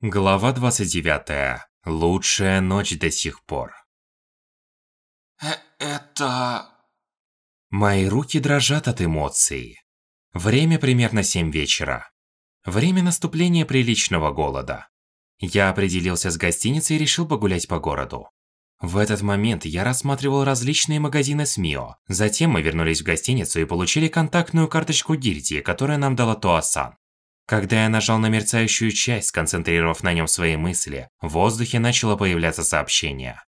Глава 29. Лучшая ночь до сих пор. Э это... Мои руки дрожат от эмоций. Время примерно 7 вечера. Время наступления приличного голода. Я определился с гостиницей и решил погулять по городу. В этот момент я рассматривал различные магазины с Мио. Затем мы вернулись в гостиницу и получили контактную карточку гильдии, которую нам дала Туасан. Когда я нажал на мерцающую часть, сконцентрировав на нем свои мысли, в воздухе начало появляться сообщение.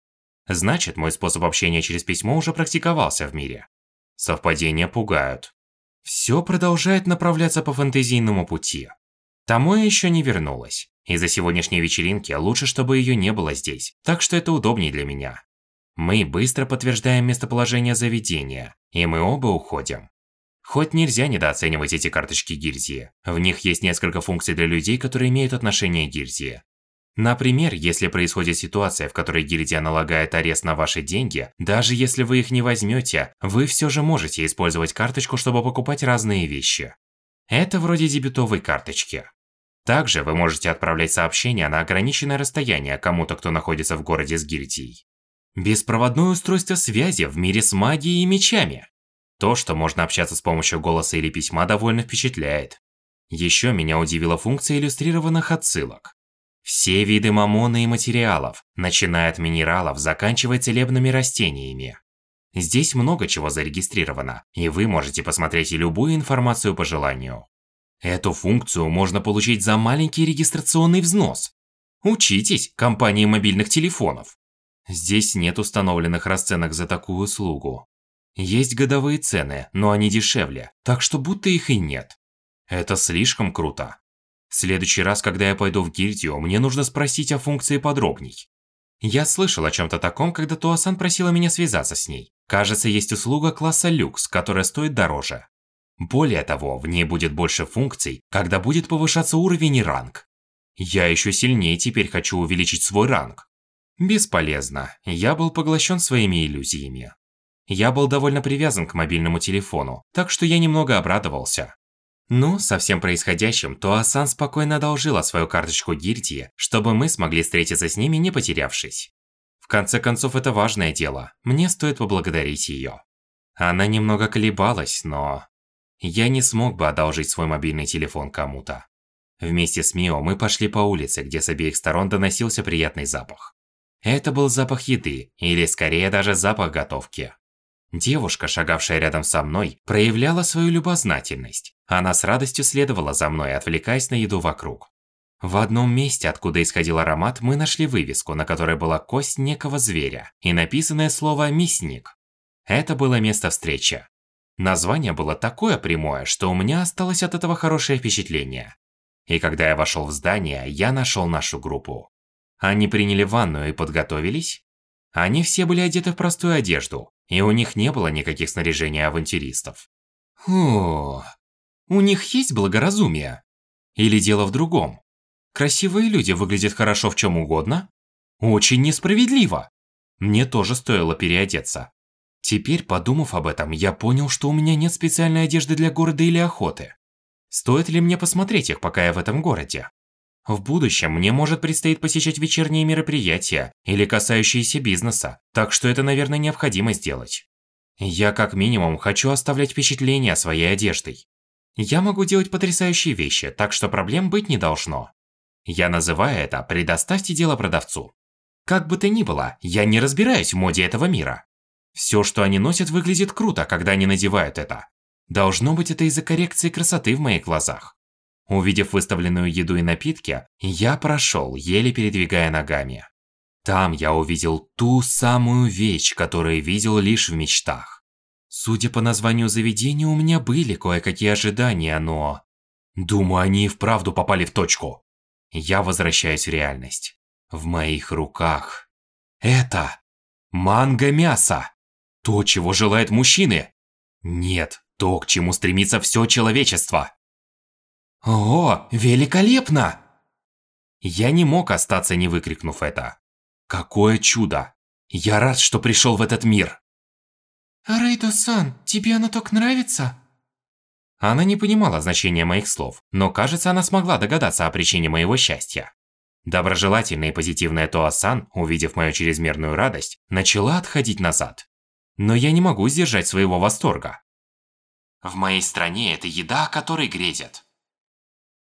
Значит, мой способ общения через письмо уже практиковался в мире. Совпадения пугают. Все продолжает направляться по фэнтезийному пути. Тамоя еще не вернулась. Из-за сегодняшней вечеринки лучше, чтобы ее не было здесь, так что это удобнее для меня. Мы быстро подтверждаем местоположение заведения, и мы оба уходим. Хоть нельзя недооценивать эти карточки гильдии. В них есть несколько функций для людей, которые имеют отношение к гильдии. Например, если происходит ситуация, в которой гильдия налагает арест на ваши деньги, даже если вы их не возьмете, вы все же можете использовать карточку, чтобы покупать разные вещи. Это вроде дебетовой карточки. Также вы можете отправлять сообщения на ограниченное расстояние кому-то, кто находится в городе с гильдией. Беспроводное устройство связи в мире с магией и мечами. То, что можно общаться с помощью голоса или письма, довольно впечатляет. Еще меня удивила функция иллюстрированных отсылок. Все виды мамона и материалов, начиная от минералов, заканчивая целебными растениями. Здесь много чего зарегистрировано, и вы можете посмотреть любую информацию по желанию. Эту функцию можно получить за маленький регистрационный взнос. Учитесь, компании мобильных телефонов. Здесь нет установленных расценок за такую услугу. Есть годовые цены, но они дешевле, так что будто их и нет. Это слишком круто. В следующий раз, когда я пойду в гильдию, мне нужно спросить о функции подробней. Я слышал о чем-то таком, когда Туасан просила меня связаться с ней. Кажется, есть услуга класса люкс, которая стоит дороже. Более того, в ней будет больше функций, когда будет повышаться уровень и ранг. Я еще сильнее теперь хочу увеличить свой ранг. Бесполезно, я был поглощен своими иллюзиями. Я был довольно привязан к мобильному телефону, так что я немного обрадовался. Ну, со всем происходящим, Туасан спокойно одолжила свою карточку гильдии, чтобы мы смогли встретиться с ними, не потерявшись. В конце концов, это важное дело, мне стоит поблагодарить ее. Она немного колебалась, но... Я не смог бы одолжить свой мобильный телефон кому-то. Вместе с Мио мы пошли по улице, где с обеих сторон доносился приятный запах. Это был запах еды, или скорее даже запах готовки. Девушка, шагавшая рядом со мной, проявляла свою любознательность. Она с радостью следовала за мной, отвлекаясь на еду вокруг. В одном месте, откуда исходил аромат, мы нашли вывеску, на которой была кость некого зверя и написанное слово «мясник». Это было место встречи. Название было такое прямое, что у меня осталось от этого хорошее впечатление. И когда я вошел в здание, я нашел нашу группу. Они приняли ванную и подготовились. Они все были одеты в простую одежду, и у них не было никаких снаряжений авантюристов. О, у них есть благоразумие? Или дело в другом? Красивые люди выглядят хорошо в чем угодно? Очень несправедливо. Мне тоже стоило переодеться. Теперь, подумав об этом, я понял, что у меня нет специальной одежды для города или охоты. Стоит ли мне посмотреть их, пока я в этом городе? В будущем мне может предстоит посещать вечерние мероприятия или касающиеся бизнеса, так что это, наверное, необходимо сделать. Я как минимум хочу оставлять впечатление своей одеждой. Я могу делать потрясающие вещи, так что проблем быть не должно. Я называю это «предоставьте дело продавцу». Как бы то ни было, я не разбираюсь в моде этого мира. Все, что они носят, выглядит круто, когда они надевают это. Должно быть, это из-за коррекции красоты в моих глазах. Увидев выставленную еду и напитки, я прошел, еле передвигая ногами. Там я увидел ту самую вещь, которую видел лишь в мечтах. Судя по названию заведения, у меня были кое-какие ожидания, но... Думаю, они и вправду попали в точку. Я возвращаюсь в реальность. В моих руках. Это... Манго-мясо. То, чего желают мужчины. Нет, то, к чему стремится все человечество. «О, великолепно!» Я не мог остаться, не выкрикнув это. Какое чудо! Я рад, что пришел в этот мир. Рейдо-сан, тебе оно так нравится? Она не понимала значения моих слов, но кажется, она смогла догадаться о причине моего счастья. Доброжелательная и позитивная Тоасан, увидев мою чрезмерную радость, начала отходить назад. Но я не могу сдержать своего восторга. В моей стране это еда, о которой грезят.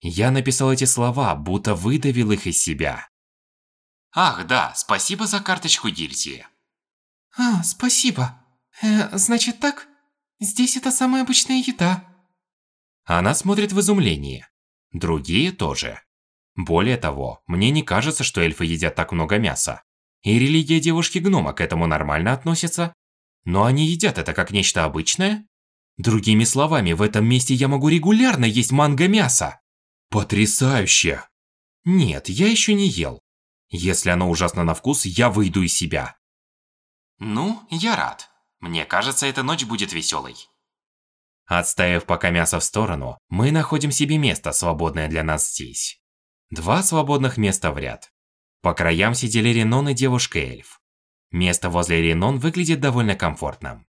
Я написал эти слова, будто выдавил их из себя. Ах, да, спасибо за карточку гильдии. А, спасибо. Э, значит так? Здесь это самая обычная еда. Она смотрит в изумлении. Другие тоже. Более того, мне не кажется, что эльфы едят так много мяса. И религия девушки-гнома к этому нормально относится. Но они едят это как нечто обычное? Другими словами, в этом месте я могу регулярно есть манго-мясо. Потрясающе! Нет, я еще не ел. Если оно ужасно на вкус, я выйду из себя. Ну, я рад. Мне кажется, эта ночь будет веселой. Отставив пока мясо в сторону, мы находим себе место, свободное для нас здесь. Два свободных места в ряд. По краям сидели Ренон и девушка-эльф. Место возле Ренон выглядит довольно комфортным.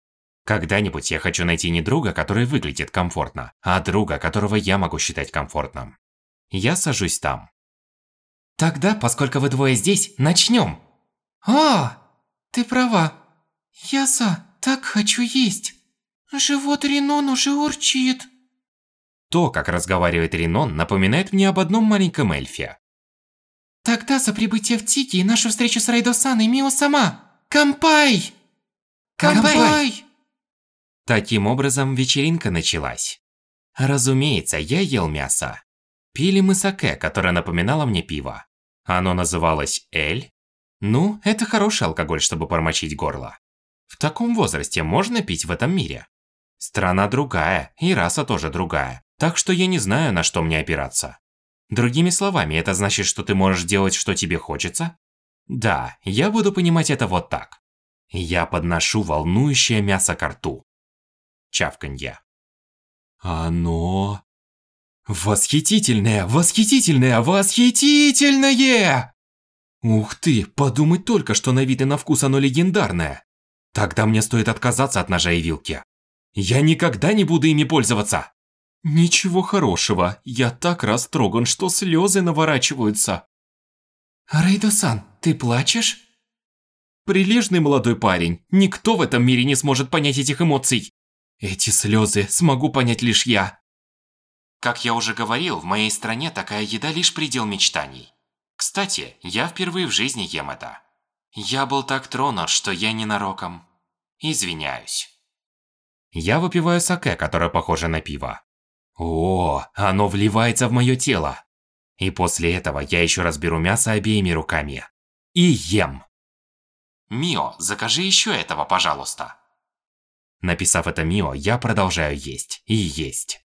Когда-нибудь я хочу найти не друга, который выглядит комфортно, а друга, которого я могу считать комфортным. Я сажусь там. Тогда, поскольку вы двое здесь, начнем. А, ты права. Яса, так хочу есть. Живот Ренон уже урчит. То, как разговаривает Ренон, напоминает мне об одном маленьком эльфе. Тогда за прибытие в Тики и нашу встречу с Райдо-сан и Мио сама. Кампай! Кампай! Таким образом, вечеринка началась. Разумеется, я ел мясо. Пили мы саке, которое напоминало мне пиво. Оно называлось Эль. Ну, это хороший алкоголь, чтобы промочить горло. В таком возрасте можно пить в этом мире? Страна другая, и раса тоже другая, так что я не знаю, на что мне опираться. Другими словами, это значит, что ты можешь делать, что тебе хочется? Да, я буду понимать это вот так. Я подношу волнующее мясо к рту. Чавканье. Оно... Восхитительное, восхитительное, восхитительное! Ух ты, подумать только, что на вид и на вкус оно легендарное. Тогда мне стоит отказаться от ножа и вилки. Я никогда не буду ими пользоваться. Ничего хорошего, я так растроган, что слезы наворачиваются. Рейдо-сан, ты плачешь? Прилежный молодой парень, никто в этом мире не сможет понять этих эмоций. Эти слезы смогу понять лишь я. Как я уже говорил, в моей стране такая еда лишь предел мечтаний. Кстати, я впервые в жизни ем это. Я был так тронут, что я ненароком. Извиняюсь. Я выпиваю саке, которое похоже на пиво. О, оно вливается в мое тело. И после этого я еще раз беру мясо обеими руками. И ем. Мио, закажи еще этого, пожалуйста. Написав это Мио, я продолжаю есть и есть.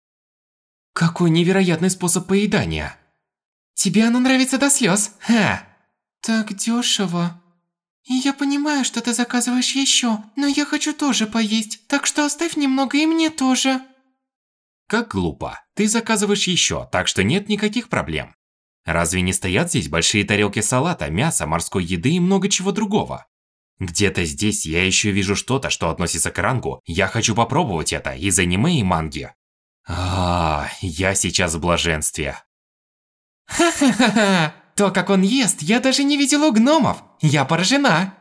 Какой невероятный способ поедания. Тебе оно нравится до слез, ха? Так дешево. Я понимаю, что ты заказываешь еще, но я хочу тоже поесть, так что оставь немного и мне тоже. Как глупо. Ты заказываешь еще, так что нет никаких проблем. Разве не стоят здесь большие тарелки салата, мяса, морской еды и много чего другого? Где-то здесь я еще вижу что-то, что относится к рангу. Я хочу попробовать это из аниме и манги. А, я сейчас в блаженстве. Ха-ха-ха! То, как он ест, я даже не видел у гномов. Я поражена.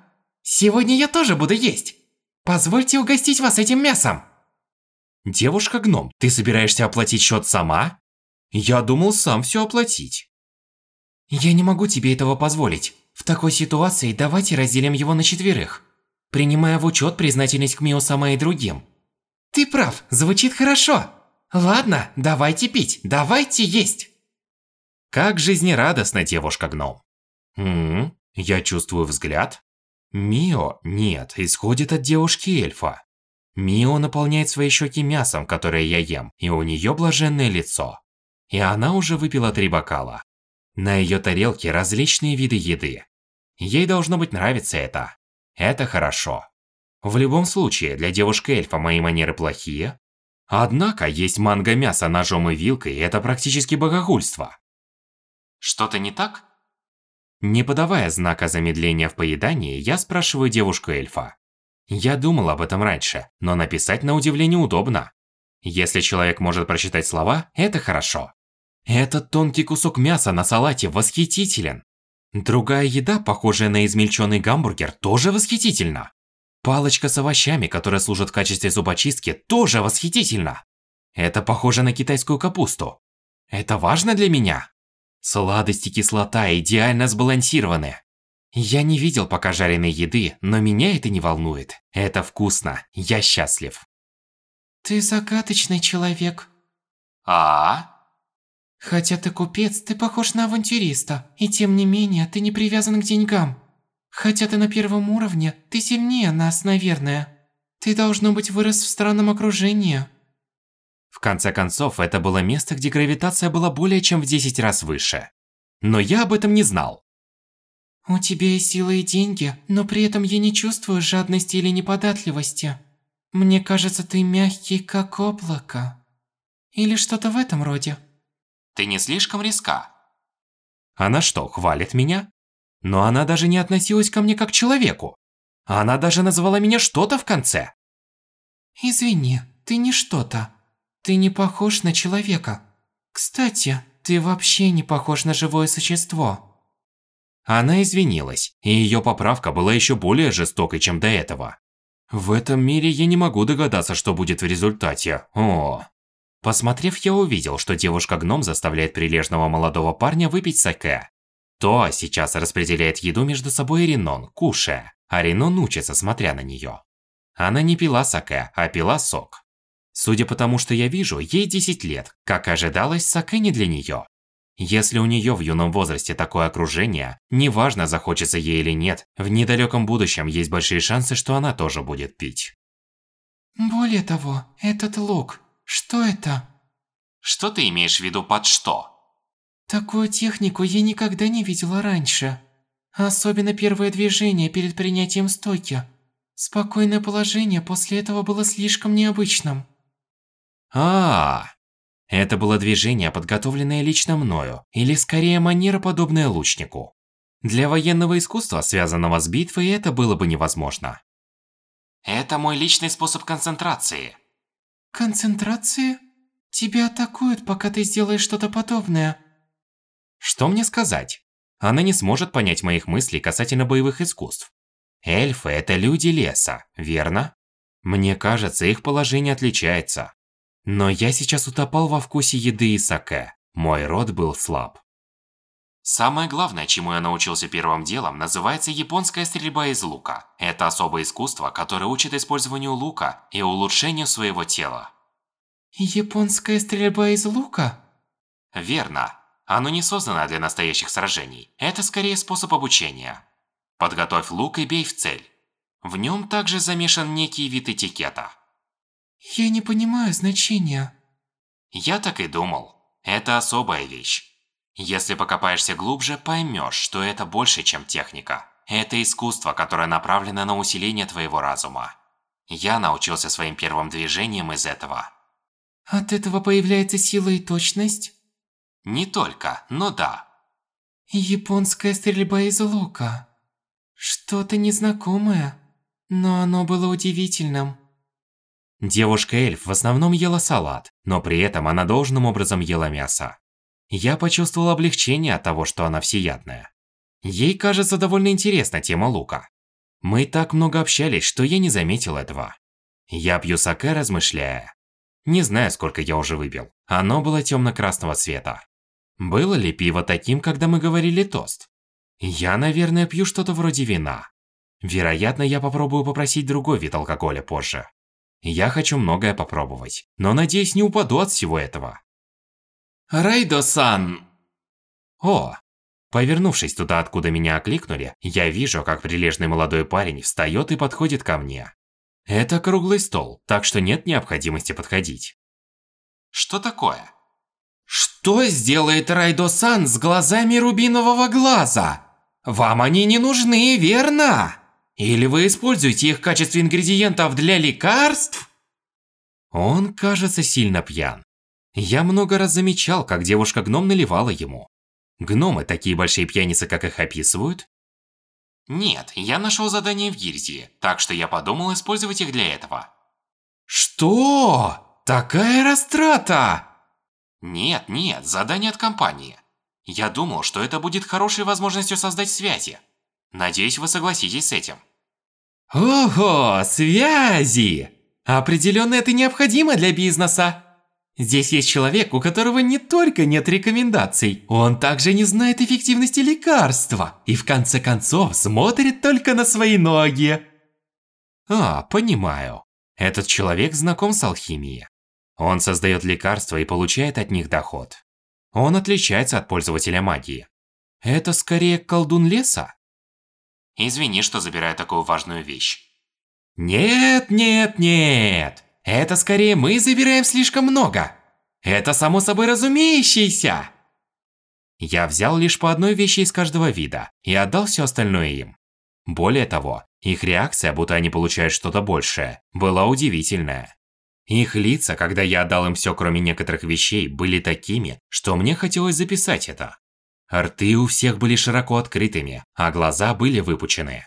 Сегодня я тоже буду есть. Позвольте угостить вас этим мясом. Девушка-гном, ты собираешься оплатить счет сама? Я думал сам все оплатить. Я не могу тебе этого позволить. В такой ситуации давайте разделим его на четверых, принимая в учет признательность к Мио сама и другим. Ты прав, звучит хорошо. Ладно, давайте пить, давайте есть. Как жизнерадостна девушка-гном. Хм, я чувствую взгляд. Мио, нет, исходит от девушки-эльфа. Мио наполняет свои щеки мясом, которое я ем, и у нее блаженное лицо. И она уже выпила три бокала. На ее тарелке различные виды еды. Ей должно быть нравится это. Это хорошо. В любом случае, для девушки-эльфа мои манеры плохие, Однако есть манго-мясо ножом и вилкой – это практически богохульство. Что-то не так? Не подавая знака замедления в поедании, я спрашиваю девушку-эльфа. Я думал об этом раньше, но написать на удивление удобно. Если человек может прочитать слова, это хорошо. Этот тонкий кусок мяса на салате восхитителен. Другая еда, похожая на измельченный гамбургер, тоже восхитительна. Палочка с овощами, которая служит в качестве зубочистки, тоже восхитительна. Это похоже на китайскую капусту. Это важно для меня. Сладость и кислота идеально сбалансированы. Я не видел пока жареной еды, но меня это не волнует. Это вкусно. Я счастлив. Ты загадочный человек. А? Хотя ты купец, ты похож на авантюриста, и тем не менее ты не привязан к деньгам. Хотя ты на первом уровне, ты сильнее нас, наверное. Ты, должно быть, вырос в странном окружении. В конце концов, это было место, где гравитация была более чем в 10 раз выше. Но я об этом не знал. У тебя есть силы и деньги, но при этом я не чувствую жадности или неподатливости. Мне кажется, ты мягкий, как облако. Или что-то в этом роде. Ты не слишком риска. Она что, хвалит меня? Но она даже не относилась ко мне как к человеку. Она даже назвала меня что-то в конце. Извини, ты не что-то. Ты не похож на человека. Кстати, ты вообще не похож на живое существо. Она извинилась, и ее поправка была еще более жестокой, чем до этого. В этом мире я не могу догадаться, что будет в результате. О. Посмотрев, я увидел, что девушка-гном заставляет прилежного молодого парня выпить саке. То сейчас распределяет еду между собой и Ренон, кушая, а Ренон учится, смотря на нее. Она не пила саке, а пила сок. Судя по тому, что я вижу, ей 10 лет, как ожидалось, саке не для нее. Если у нее в юном возрасте такое окружение, неважно, захочется ей или нет, в недалеком будущем есть большие шансы, что она тоже будет пить. Более того, этот лук, что это? Что ты имеешь в виду под что? Такую технику я никогда не видела раньше. Особенно первое движение перед принятием стойки. Спокойное положение после этого было слишком необычным. А, -а, -а. Это было движение, подготовленное лично мною, или скорее манера, подобная лучнику. Для военного искусства, связанного с битвой, это было бы невозможно. Это мой личный способ концентрации. Концентрации? Тебя атакуют, пока ты сделаешь что-то подобное. Что мне сказать? Она не сможет понять моих мыслей касательно боевых искусств. Эльфы – это люди леса, верно? Мне кажется, их положение отличается. Но я сейчас утопал во вкусе еды и саке. Мой рот был слаб. Самое главное, чему я научился первым делом, называется японская стрельба из лука. Это особое искусство, которое учит использованию лука и улучшению своего тела. Японская стрельба из лука? Верно. Оно не создано для настоящих сражений. Это скорее способ обучения. Подготовь лук и бей в цель. В нем также замешан некий вид этикета. Я не понимаю значения. Я так и думал. Это особая вещь. Если покопаешься глубже, поймешь, что это больше, чем техника. Это искусство, которое направлено на усиление твоего разума. Я научился своим первым движением из этого. От этого появляется сила и точность? Не только, но да. Японская стрельба из лука. Что-то незнакомое, но оно было удивительным. Девушка-эльф в основном ела салат, но при этом она должным образом ела мясо. Я почувствовал облегчение от того, что она всеядная. Ей кажется довольно интересна тема лука. Мы так много общались, что я не заметил этого. Я пью саке, размышляя. Не знаю, сколько я уже выпил. Оно было темно-красного цвета. Было ли пиво таким, когда мы говорили тост? Я, наверное, пью что-то вроде вина. Вероятно, я попробую попросить другой вид алкоголя позже. Я хочу многое попробовать, но надеюсь, не упаду от всего этого. Райдо-сан! О! Повернувшись туда, откуда меня окликнули, я вижу, как прилежный молодой парень встает и подходит ко мне. Это круглый стол, так что нет необходимости подходить. Что такое? Что сделает Райдо-сан с глазами рубинового глаза? Вам они не нужны, верно? Или вы используете их в качестве ингредиентов для лекарств? Он, кажется, сильно пьян. Я много раз замечал, как девушка-гном наливала ему. Гномы такие большие пьяницы, как их описывают? Нет, я нашел задание в гильдии, так что я подумал использовать их для этого. Что? Такая растрата? Нет, нет, задание от компании. Я думал, что это будет хорошей возможностью создать связи. Надеюсь, вы согласитесь с этим. Ого, связи! Определенно это необходимо для бизнеса. Здесь есть человек, у которого не только нет рекомендаций, он также не знает эффективности лекарства и в конце концов смотрит только на свои ноги. А, понимаю. Этот человек знаком с алхимией. Он создает лекарства и получает от них доход. Он отличается от пользователя магии. Это скорее колдун леса? Извини, что забираю такую важную вещь. Нет, нет, нет. Это скорее мы забираем слишком много. Это само собой разумеющееся. Я взял лишь по одной вещи из каждого вида и отдал все остальное им. Более того, их реакция, будто они получают что-то большее, была удивительная. Их лица, когда я отдал им все, кроме некоторых вещей, были такими, что мне хотелось записать это. Рты у всех были широко открытыми, а глаза были выпучены.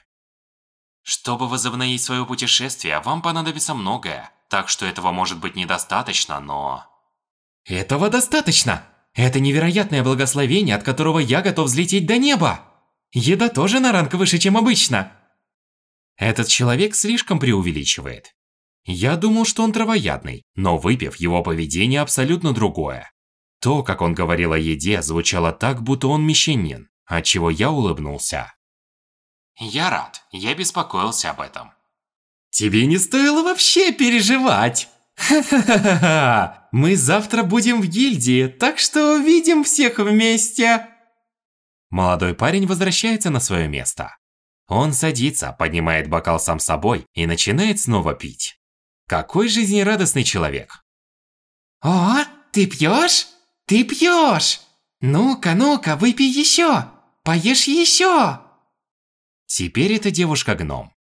Чтобы возобновить свое путешествие, вам понадобится многое, так что этого может быть недостаточно, но... Этого достаточно! Это невероятное благословение, от которого я готов взлететь до неба! Еда тоже на ранг выше, чем обычно. Этот человек слишком преувеличивает. Я думал, что он травоядный, но выпив, его поведение абсолютно другое. То, как он говорил о еде, звучало так, будто он мещанин, отчего я улыбнулся. Я рад, я беспокоился об этом. Тебе не стоило вообще переживать. Ха-ха-ха-ха! Мы завтра будем в гильдии, так что увидим всех вместе. Молодой парень возвращается на свое место. Он садится, поднимает бокал сам собой и начинает снова пить. Какой жизнерадостный человек. О, ты пьешь? Ты пьешь! Ну-ка, ну-ка, выпей еще! Поешь еще! Теперь это девушка-гном.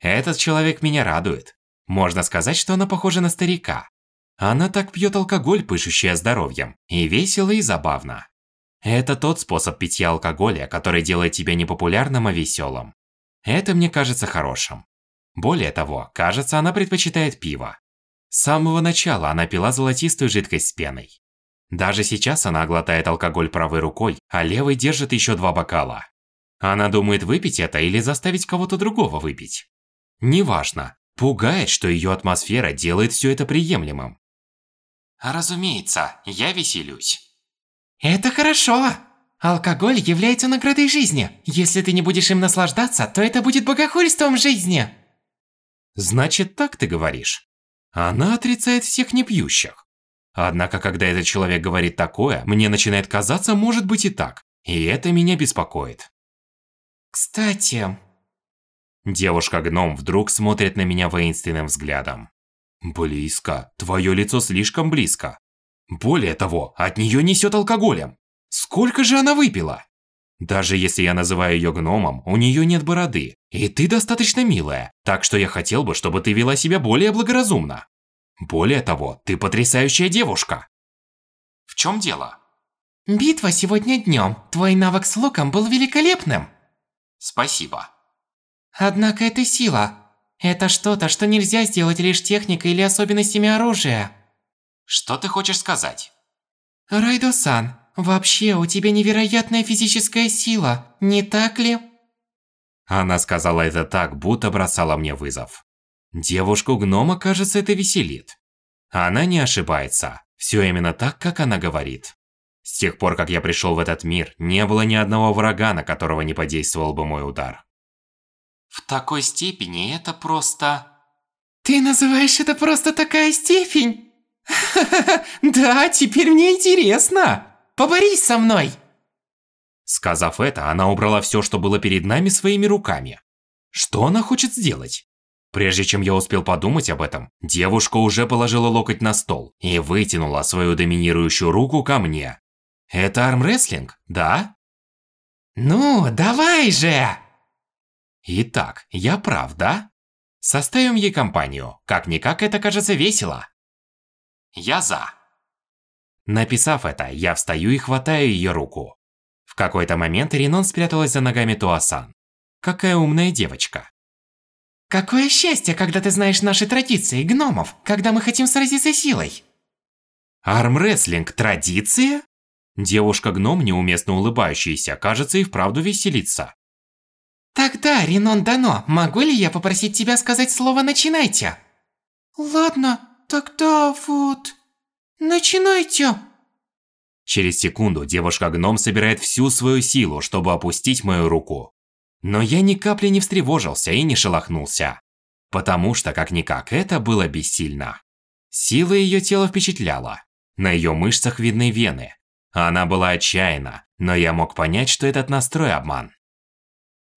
Этот человек меня радует. Можно сказать, что она похожа на старика. Она так пьет алкоголь, пышущая здоровьем, и весело, и забавно. Это тот способ питья алкоголя, который делает тебя не популярным, а веселым. Это мне кажется хорошим. Более того, кажется, она предпочитает пиво. С самого начала она пила золотистую жидкость с пеной. Даже сейчас она глотает алкоголь правой рукой, а левой держит еще два бокала. Она думает выпить это или заставить кого-то другого выпить. Неважно. Пугает, что ее атмосфера делает все это приемлемым. Разумеется, я веселюсь. Это хорошо. Алкоголь является наградой жизни. Если ты не будешь им наслаждаться, то это будет богохульством жизни. Значит, так ты говоришь. Она отрицает всех непьющих. Однако, когда этот человек говорит такое, мне начинает казаться, может быть и так. И это меня беспокоит. Кстати... Девушка-гном вдруг смотрит на меня воинственным взглядом. Близко. Твое лицо слишком близко. Более того, от нее несет алкоголем. Сколько же она выпила? Даже если я называю ее гномом, у нее нет бороды. И ты достаточно милая, так что я хотел бы, чтобы ты вела себя более благоразумно. Более того, ты потрясающая девушка. В чем дело? Битва сегодня днем. Твой навык с луком был великолепным. Спасибо. Однако это сила. Это что-то, что нельзя сделать лишь техникой или особенностями оружия. Что ты хочешь сказать? Райдо-сан, вообще у тебя невероятная физическая сила, не так ли? Она сказала это так, будто бросала мне вызов. Девушку-гнома, кажется, это веселит. Она не ошибается. Все именно так, как она говорит. С тех пор, как я пришел в этот мир, не было ни одного врага, на которого не подействовал бы мой удар. В такой степени это просто... Ты называешь это просто такая степень? Да, теперь мне интересно. Поборись со мной. Сказав это, она убрала все, что было перед нами, своими руками. Что она хочет сделать? Прежде чем я успел подумать об этом, девушка уже положила локоть на стол и вытянула свою доминирующую руку ко мне. Это армрестлинг, да? Ну, давай же! Итак, я прав, да? Составим ей компанию. Как-никак это кажется весело. Я за. Написав это, я встаю и хватаю ее руку. В какой-то момент Ринон спряталась за ногами Туасан. Какая умная девочка. Какое счастье, когда ты знаешь наши традиции гномов, когда мы хотим сразиться силой. Армрестлинг – традиция? Девушка-гном, неуместно улыбающаяся, кажется и вправду веселится. Тогда, Ренон Дано, могу ли я попросить тебя сказать слово «начинайте»? Ладно, тогда вот... Начинайте! Через секунду девушка-гном собирает всю свою силу, чтобы опустить мою руку. Но я ни капли не встревожился и не шелохнулся. Потому что, как-никак, это было бессильно. Сила ее тела впечатляла. На ее мышцах видны вены. Она была отчаянна, но я мог понять, что этот настрой обман.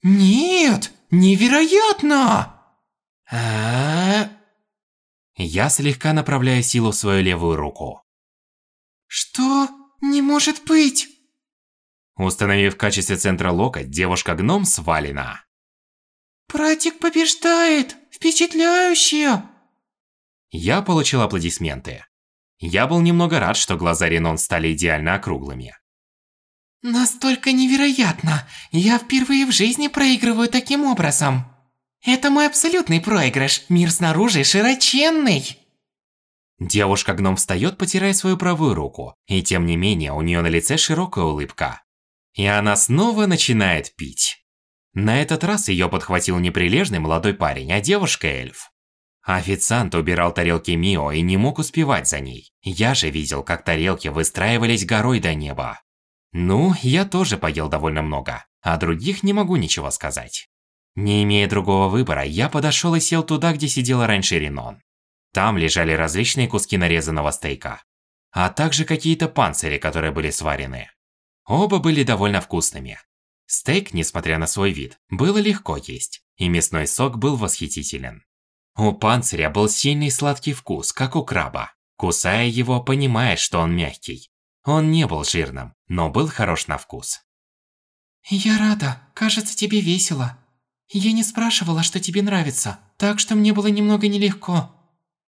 Нет! Невероятно! А, Я слегка направляю силу в свою левую руку. Что? Не может быть! Установив в качестве центра локоть, девушка-гном свалена. Братик побеждает! Впечатляюще! Я получил аплодисменты. Я был немного рад, что глаза Ренон стали идеально округлыми. Настолько невероятно! Я впервые в жизни проигрываю таким образом. Это мой абсолютный проигрыш. Мир снаружи широченный. Девушка-гном встает, потирая свою правую руку, и тем не менее у нее на лице широкая улыбка. И она снова начинает пить. На этот раз ее подхватил не прилежный молодой парень, а девушка-эльф. Официант убирал тарелки Мио и не мог успевать за ней. Я же видел, как тарелки выстраивались горой до неба. Ну, я тоже поел довольно много, а других не могу ничего сказать. Не имея другого выбора, я подошел и сел туда, где сидела раньше Ренон. Там лежали различные куски нарезанного стейка, а также какие-то панцири, которые были сварены. Оба были довольно вкусными. Стейк, несмотря на свой вид, было легко есть, и мясной сок был восхитителен. У панциря был сильный сладкий вкус, как у краба. Кусая его, понимаешь, что он мягкий. Он не был жирным, но был хорош на вкус. Я рада. Кажется, тебе весело. Я не спрашивала, что тебе нравится, так что мне было немного нелегко.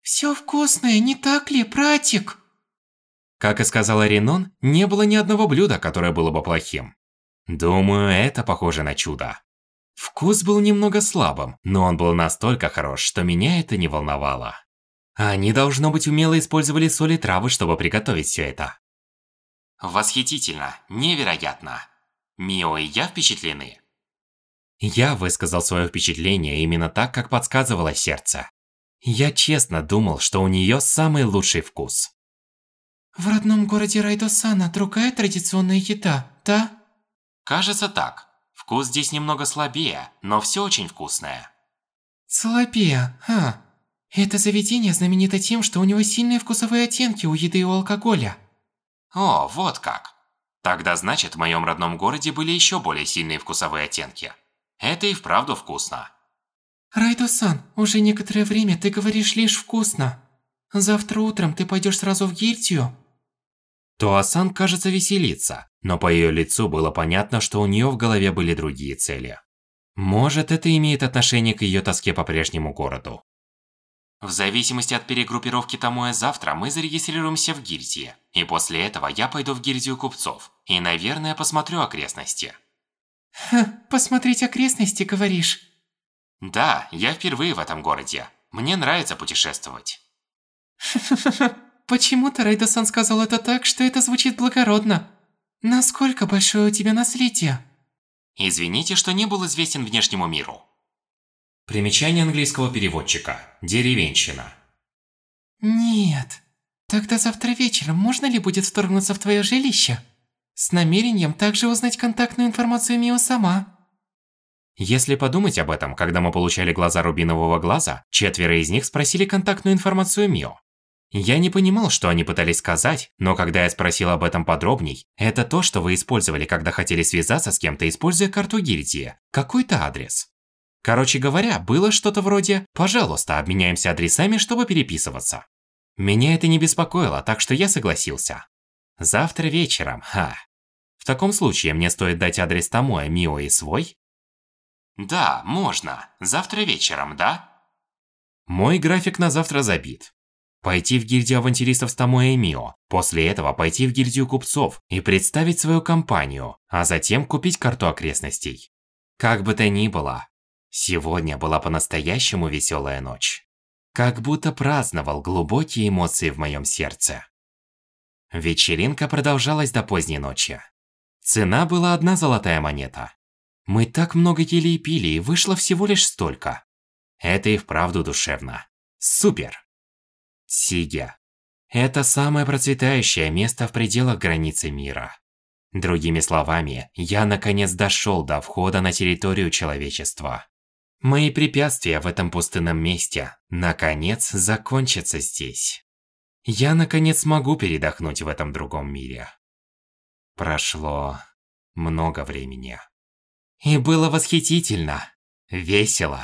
Все вкусное, не так ли, братик? Как и сказала Ренон, не было ни одного блюда, которое было бы плохим. Думаю, это похоже на чудо. Вкус был немного слабым, но он был настолько хорош, что меня это не волновало. Они, должно быть, умело использовали соль и травы, чтобы приготовить все это. Восхитительно, невероятно. Мио и я впечатлены. Я высказал свое впечатление именно так, как подсказывало сердце. Я честно думал, что у нее самый лучший вкус. В родном городе Райдосана другая традиционная еда, да? Кажется так. Вкус здесь немного слабее, но все очень вкусное. Слабее, ха. Это заведение знаменито тем, что у него сильные вкусовые оттенки у еды и у алкоголя. О, вот как. Тогда значит, в моем родном городе были еще более сильные вкусовые оттенки. Это и вправду вкусно. Райдо-сан, уже некоторое время ты говоришь лишь вкусно. Завтра утром ты пойдешь сразу в гильдию? Туасан, кажется, веселится, но по ее лицу было понятно, что у нее в голове были другие цели. Может, это имеет отношение к ее тоске по прежнему городу. В зависимости от перегруппировки Томоя завтра мы зарегистрируемся в гильдии, и после этого я пойду в гильдию купцов, и, наверное, посмотрю окрестности. Ха, посмотреть окрестности, говоришь? Да, я впервые в этом городе. Мне нравится путешествовать. Почему-то Райда-сан сказал это так, что это звучит благородно. Насколько большое у тебя наследие? Извините, что не был известен внешнему миру. Примечание английского переводчика. Деревенщина. Нет. Тогда завтра вечером можно ли будет вторгнуться в твое жилище? С намерением также узнать контактную информацию Мио сама. Если подумать об этом, когда мы получали глаза рубинового глаза, четверо из них спросили контактную информацию Мио. Я не понимал, что они пытались сказать, но когда я спросил об этом подробней, это то, что вы использовали, когда хотели связаться с кем-то, используя карту гильдии, какой-то адрес. Короче говоря, было что-то вроде «пожалуйста, обменяемся адресами, чтобы переписываться». Меня это не беспокоило, так что я согласился. Завтра вечером, ха. В таком случае мне стоит дать адрес Томоя, Мио и свой? Да, можно. Завтра вечером, да? Мой график на завтра забит. Пойти в гильдию авантюристов с Томоэ и Мио, после этого пойти в гильдию купцов и представить свою компанию, а затем купить карту окрестностей. Как бы то ни было, сегодня была по-настоящему веселая ночь. Как будто праздновал глубокие эмоции в моем сердце. Вечеринка продолжалась до поздней ночи. Цена была одна золотая монета. Мы так много ели и пили, и вышло всего лишь столько. Это и вправду душевно. Супер! Сиге. Это самое процветающее место в пределах границы мира. Другими словами, я наконец дошел до входа на территорию человечества. Мои препятствия в этом пустынном месте, наконец, закончатся здесь. Я, наконец, могу передохнуть в этом другом мире. Прошло много времени. И было восхитительно, весело.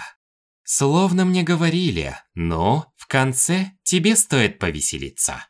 Словно мне говорили, ну, в конце тебе стоит повеселиться.